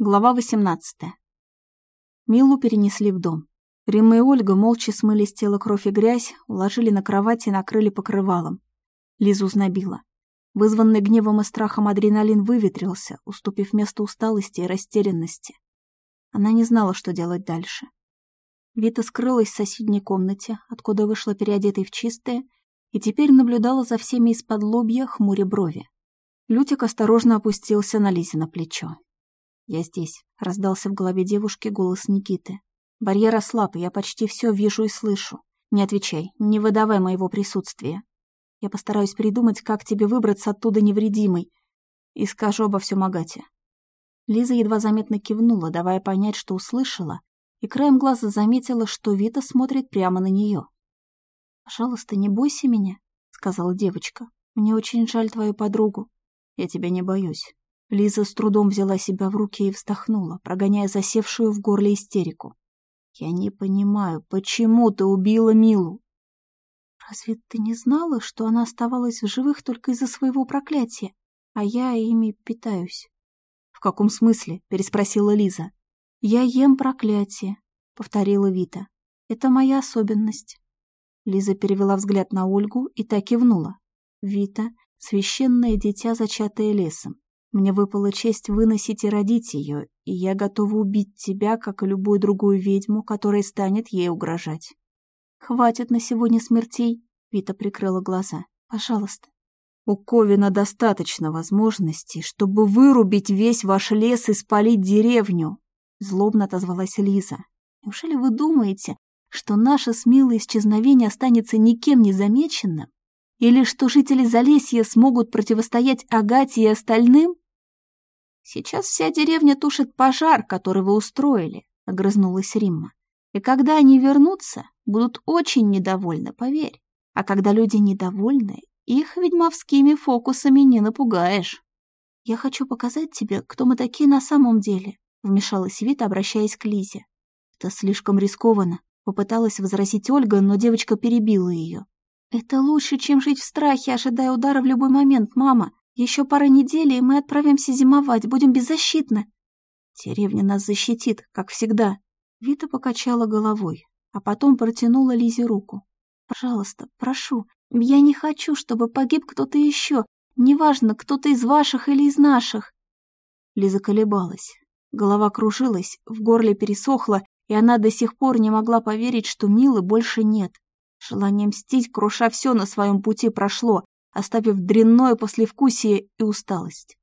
Глава 18. Милу перенесли в дом. Римма и Ольга молча смыли с тела кровь и грязь, уложили на кровать и накрыли покрывалом. Лизу знобила. Вызванный гневом и страхом адреналин выветрился, уступив место усталости и растерянности. Она не знала, что делать дальше. Вита скрылась в соседней комнате, откуда вышла переодетой в чистое, и теперь наблюдала за всеми из-под лобья, хмуря брови. Лютик осторожно опустился на Лизе на плечо. «Я здесь», — раздался в голове девушки голос Никиты. «Барьер ослаб, я почти все вижу и слышу. Не отвечай, не выдавай моего присутствия. Я постараюсь придумать, как тебе выбраться оттуда невредимой, и скажу обо всем Агате». Лиза едва заметно кивнула, давая понять, что услышала, и краем глаза заметила, что Вита смотрит прямо на нее. «Пожалуйста, не бойся меня», — сказала девочка. «Мне очень жаль твою подругу». «Я тебя не боюсь», Лиза с трудом взяла себя в руки и вздохнула, прогоняя засевшую в горле истерику. «Я не понимаю, почему ты убила Милу?» «Разве ты не знала, что она оставалась в живых только из-за своего проклятия, а я ими питаюсь?» «В каком смысле?» — переспросила Лиза. «Я ем проклятие», — повторила Вита. «Это моя особенность». Лиза перевела взгляд на Ольгу и так кивнула. «Вита — священное дитя, зачатое лесом. Мне выпала честь выносить и родить ее, и я готова убить тебя, как и любую другую ведьму, которая станет ей угрожать. Хватит на сегодня смертей, Вита прикрыла глаза. Пожалуйста. У Ковина достаточно возможностей, чтобы вырубить весь ваш лес и спалить деревню, злобно отозвалась Лиза. Неужели вы думаете, что наше смелое исчезновение останется никем не замеченным? Или что жители Залесья смогут противостоять Агате и остальным? Сейчас вся деревня тушит пожар, который вы устроили, — огрызнулась Римма. И когда они вернутся, будут очень недовольны, поверь. А когда люди недовольны, их ведьмовскими фокусами не напугаешь. «Я хочу показать тебе, кто мы такие на самом деле», — вмешалась Вита, обращаясь к Лизе. «Это слишком рискованно», — попыталась возразить Ольга, но девочка перебила ее. «Это лучше, чем жить в страхе, ожидая удара в любой момент, мама. Еще пара недель, и мы отправимся зимовать, будем беззащитны». «Деревня нас защитит, как всегда». Вита покачала головой, а потом протянула Лизе руку. «Пожалуйста, прошу, я не хочу, чтобы погиб кто-то еще, неважно, кто-то из ваших или из наших». Лиза колебалась. Голова кружилась, в горле пересохла, и она до сих пор не могла поверить, что Милы больше нет. Желание мстить, круша все на своем пути, прошло, оставив дрянное послевкусие и усталость.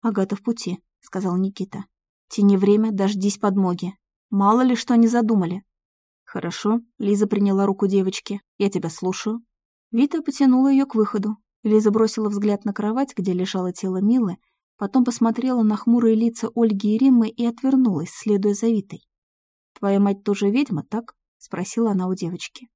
«Агата в пути», — сказал Никита. «Тяни время, дождись подмоги. Мало ли что они задумали». «Хорошо», — Лиза приняла руку девочки. «Я тебя слушаю». Вита потянула ее к выходу. Лиза бросила взгляд на кровать, где лежало тело Милы, потом посмотрела на хмурые лица Ольги и Риммы и отвернулась, следуя за Витой. «Твоя мать тоже ведьма, так?» — спросила она у девочки.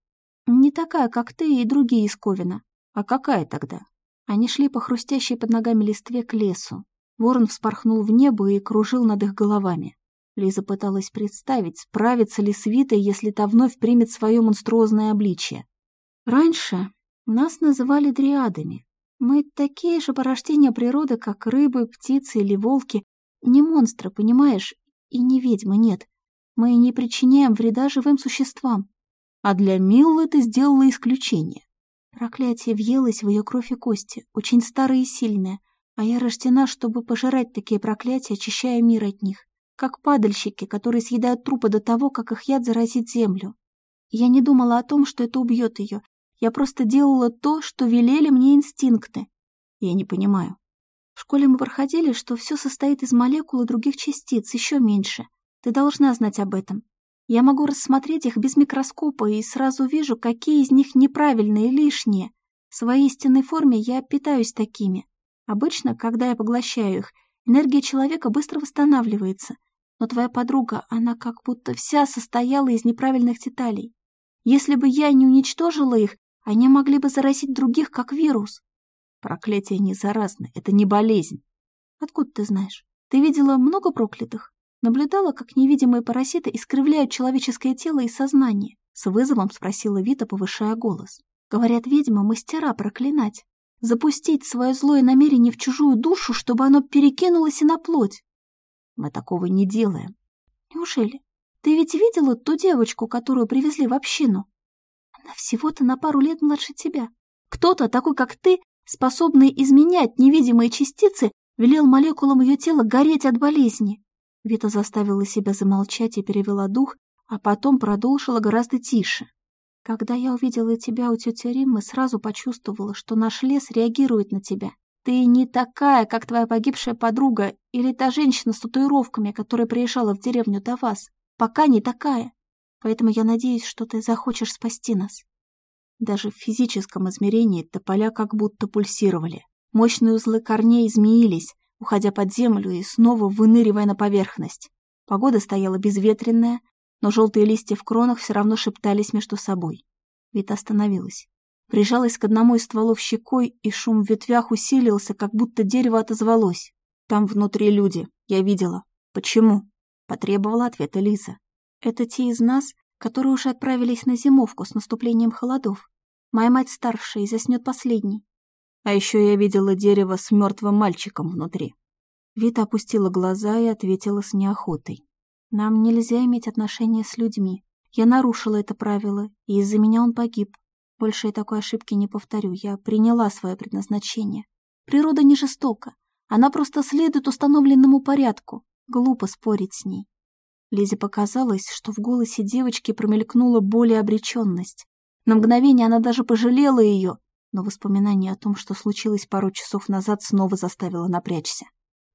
«Не такая, как ты и другие из Ковина. А какая тогда?» Они шли по хрустящей под ногами листве к лесу. Ворон вспорхнул в небо и кружил над их головами. Лиза пыталась представить, справится ли с Витой, если та вновь примет свое монструозное обличье. «Раньше нас называли дриадами. Мы такие же порождения природы, как рыбы, птицы или волки. Не монстры, понимаешь? И не ведьмы, нет. Мы не причиняем вреда живым существам а для Миллы ты сделала исключение. Проклятие въелось в ее кровь и кости, очень старое и сильное, а я рождена, чтобы пожирать такие проклятия, очищая мир от них, как падальщики, которые съедают трупы до того, как их яд заразит землю. Я не думала о том, что это убьет ее, я просто делала то, что велели мне инстинкты. Я не понимаю. В школе мы проходили, что все состоит из молекул и других частиц, еще меньше. Ты должна знать об этом. Я могу рассмотреть их без микроскопа и сразу вижу, какие из них неправильные и лишние. В своей истинной форме я питаюсь такими. Обычно, когда я поглощаю их, энергия человека быстро восстанавливается. Но твоя подруга, она как будто вся состояла из неправильных деталей. Если бы я не уничтожила их, они могли бы заразить других, как вирус. Проклятие не заразно, это не болезнь. Откуда ты знаешь? Ты видела много проклятых? Наблюдала, как невидимые паразиты искривляют человеческое тело и сознание. С вызовом спросила Вита, повышая голос. Говорят, ведьма мастера проклинать. Запустить свое злое намерение в чужую душу, чтобы оно перекинулось и на плоть. Мы такого не делаем. Неужели? Ты ведь видела ту девочку, которую привезли в общину? Она всего-то на пару лет младше тебя. Кто-то, такой как ты, способный изменять невидимые частицы, велел молекулам ее тела гореть от болезни. Вита заставила себя замолчать и перевела дух, а потом продолжила гораздо тише. Когда я увидела тебя у тети Риммы, сразу почувствовала, что наш лес реагирует на тебя. Ты не такая, как твоя погибшая подруга или та женщина с татуировками, которая приезжала в деревню до вас. Пока не такая. Поэтому я надеюсь, что ты захочешь спасти нас. Даже в физическом измерении тополя как будто пульсировали. Мощные узлы корней изменились, уходя под землю и снова выныривая на поверхность. Погода стояла безветренная, но желтые листья в кронах все равно шептались между собой. Вита остановилась. Прижалась к одному из стволов щекой, и шум в ветвях усилился, как будто дерево отозвалось. «Там внутри люди, я видела. Почему?» — потребовала ответа Лиза. «Это те из нас, которые уже отправились на зимовку с наступлением холодов. Моя мать старшая и заснет последней. А еще я видела дерево с мертвым мальчиком внутри». Вита опустила глаза и ответила с неохотой. Нам нельзя иметь отношения с людьми. Я нарушила это правило, и из-за меня он погиб. Больше я такой ошибки не повторю. Я приняла свое предназначение. Природа не жестока. Она просто следует установленному порядку. Глупо спорить с ней. Лизе показалось, что в голосе девочки промелькнула более обреченность. На мгновение она даже пожалела ее, но воспоминание о том, что случилось пару часов назад, снова заставило напрячься.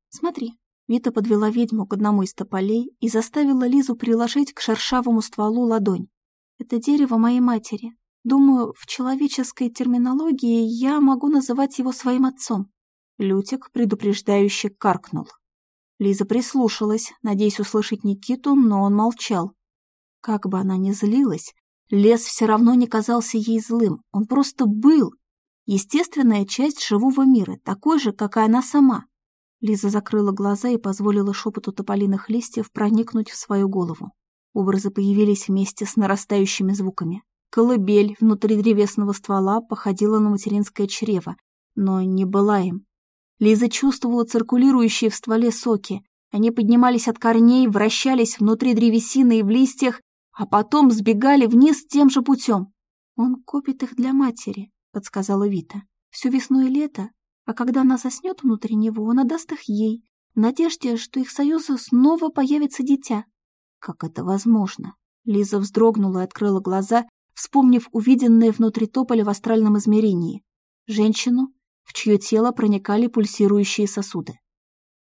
«Смотри, Вита подвела ведьму к одному из тополей и заставила Лизу приложить к шершавому стволу ладонь. «Это дерево моей матери. Думаю, в человеческой терминологии я могу называть его своим отцом». Лютик предупреждающе каркнул. Лиза прислушалась, надеясь услышать Никиту, но он молчал. Как бы она ни злилась, лес все равно не казался ей злым, он просто был. Естественная часть живого мира, такой же, как и она сама. Лиза закрыла глаза и позволила шепоту тополиных листьев проникнуть в свою голову. Образы появились вместе с нарастающими звуками. Колыбель внутри древесного ствола походила на материнское чрево, но не была им. Лиза чувствовала циркулирующие в стволе соки. Они поднимались от корней, вращались внутри древесины и в листьях, а потом сбегали вниз тем же путем. «Он копит их для матери», — подсказала Вита. «Всю весну и лето а когда она заснет внутри него, он отдаст их ей, в надежде, что их союзу снова появится дитя. Как это возможно? Лиза вздрогнула и открыла глаза, вспомнив увиденное внутри тополя в астральном измерении. Женщину, в чье тело проникали пульсирующие сосуды.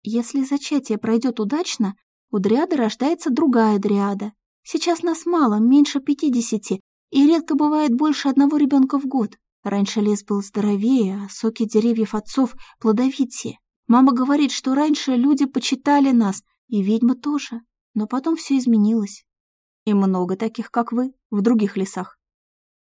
Если зачатие пройдет удачно, у дриады рождается другая дриада. Сейчас нас мало, меньше пятидесяти, и редко бывает больше одного ребенка в год. Раньше лес был здоровее, а соки деревьев отцов плодовитее. Мама говорит, что раньше люди почитали нас, и ведьмы тоже. Но потом все изменилось. И много таких, как вы, в других лесах.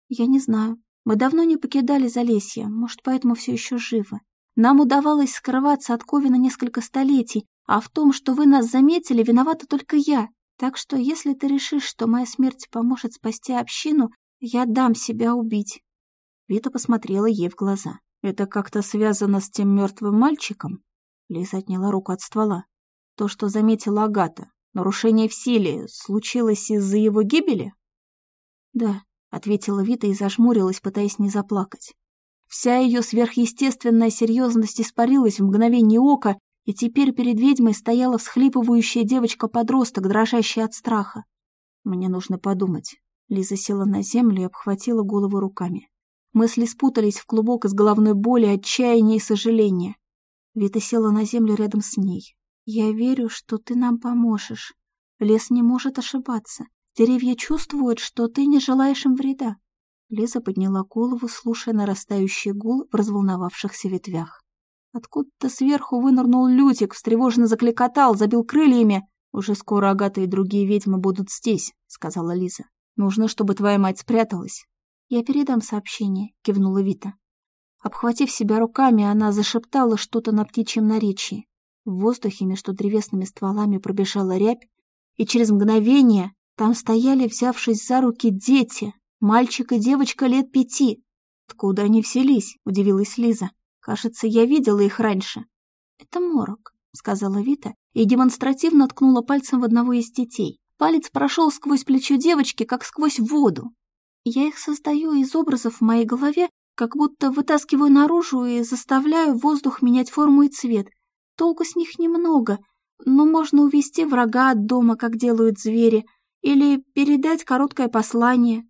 Я не знаю. Мы давно не покидали Залесье, может, поэтому все еще живы. Нам удавалось скрываться от Ковина несколько столетий, а в том, что вы нас заметили, виновата только я. Так что, если ты решишь, что моя смерть поможет спасти общину, я дам себя убить. Вита посмотрела ей в глаза. «Это как-то связано с тем мертвым мальчиком?» Лиза отняла руку от ствола. «То, что заметила Агата, нарушение в силе, случилось из-за его гибели?» «Да», — ответила Вита и зажмурилась, пытаясь не заплакать. Вся ее сверхъестественная серьезность испарилась в мгновение ока, и теперь перед ведьмой стояла всхлипывающая девочка-подросток, дрожащая от страха. «Мне нужно подумать». Лиза села на землю и обхватила голову руками. Мысли спутались в клубок из головной боли, отчаяния и сожаления. Вита села на землю рядом с ней. «Я верю, что ты нам поможешь. Лес не может ошибаться. Деревья чувствуют, что ты не желаешь им вреда». Лиза подняла голову, слушая нарастающий гул в разволновавшихся ветвях. Откуда-то сверху вынырнул Лютик, встревоженно закликотал, забил крыльями. «Уже скоро Агата и другие ведьмы будут здесь», — сказала Лиза. «Нужно, чтобы твоя мать спряталась. «Я передам сообщение», — кивнула Вита. Обхватив себя руками, она зашептала что-то на птичьем наречии. В воздухе между древесными стволами пробежала рябь, и через мгновение там стояли, взявшись за руки, дети, мальчик и девочка лет пяти. «Откуда они взялись?» — удивилась Лиза. «Кажется, я видела их раньше». «Это морок», — сказала Вита и демонстративно ткнула пальцем в одного из детей. Палец прошел сквозь плечо девочки, как сквозь воду. Я их создаю из образов в моей голове, как будто вытаскиваю наружу и заставляю воздух менять форму и цвет. Толку с них немного, но можно увести врага от дома, как делают звери, или передать короткое послание.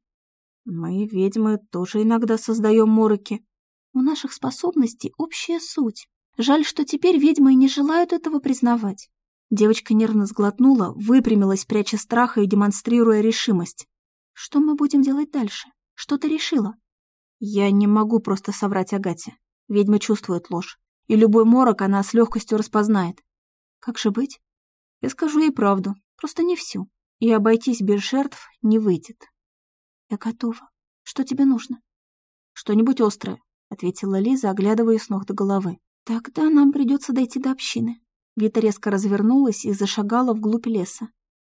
Мы, ведьмы, тоже иногда создаем мороки. У наших способностей общая суть. Жаль, что теперь ведьмы не желают этого признавать. Девочка нервно сглотнула, выпрямилась, пряча страха и демонстрируя решимость. Что мы будем делать дальше? Что ты решила? Я не могу просто соврать Агате. Ведьма чувствует ложь. И любой морок она с легкостью распознает. Как же быть? Я скажу ей правду, просто не всю. И обойтись без жертв не выйдет. Я готова. Что тебе нужно? Что-нибудь острое, ответила Лиза, оглядывая с ног до головы. Тогда нам придется дойти до общины. Вита резко развернулась и зашагала вглубь леса.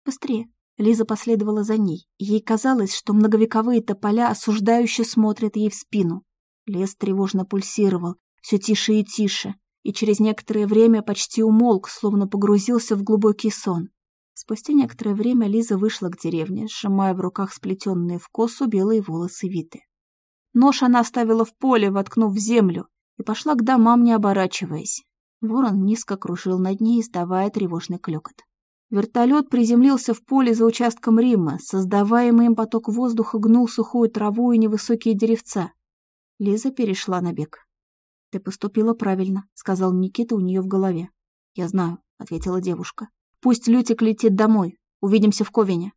Быстрее. Лиза последовала за ней. Ей казалось, что многовековые тополя осуждающе смотрят ей в спину. Лес тревожно пульсировал, все тише и тише, и через некоторое время почти умолк, словно погрузился в глубокий сон. Спустя некоторое время Лиза вышла к деревне, сжимая в руках сплетенные в косу белые волосы Виты. Нож она оставила в поле, воткнув в землю, и пошла к домам, не оборачиваясь. Ворон низко кружил над ней, издавая тревожный клёкот. Вертолет приземлился в поле за участком Рима, создаваемый им поток воздуха гнул сухую траву и невысокие деревца. Лиза перешла на бег. «Ты поступила правильно», — сказал Никита у нее в голове. «Я знаю», — ответила девушка. Пусть Лютик летит домой. Увидимся в Ковине.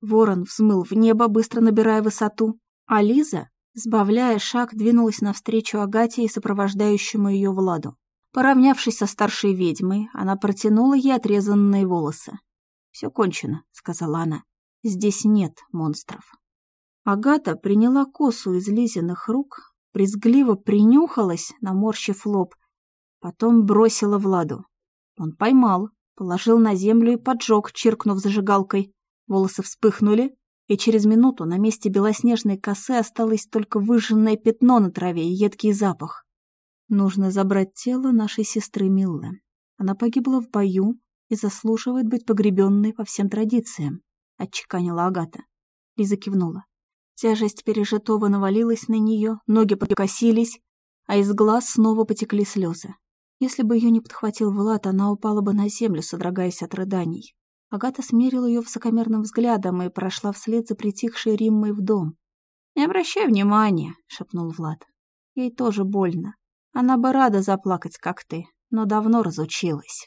Ворон взмыл в небо, быстро набирая высоту, а Лиза, сбавляя шаг, двинулась навстречу Агате и сопровождающему ее Владу. Поравнявшись со старшей ведьмой, она протянула ей отрезанные волосы. «Все кончено», — сказала она. «Здесь нет монстров». Агата приняла косу из Лизиных рук, брезгливо принюхалась, наморщив лоб, потом бросила Владу. Он поймал, Положил на землю и поджег, чиркнув зажигалкой. Волосы вспыхнули, и через минуту на месте белоснежной косы осталось только выжженное пятно на траве и едкий запах. Нужно забрать тело нашей сестры Миллы. Она погибла в бою и заслуживает быть погребенной по всем традициям, — отчеканила Агата. Лиза кивнула. Тяжесть пережитого навалилась на нее, ноги подкосились, а из глаз снова потекли слезы. Если бы ее не подхватил Влад, она упала бы на землю, содрогаясь от рыданий. Агата смерила ее высокомерным взглядом и прошла вслед за притихшей Риммой в дом. «Не обращай внимания», — шепнул Влад. «Ей тоже больно. Она бы рада заплакать, как ты, но давно разучилась».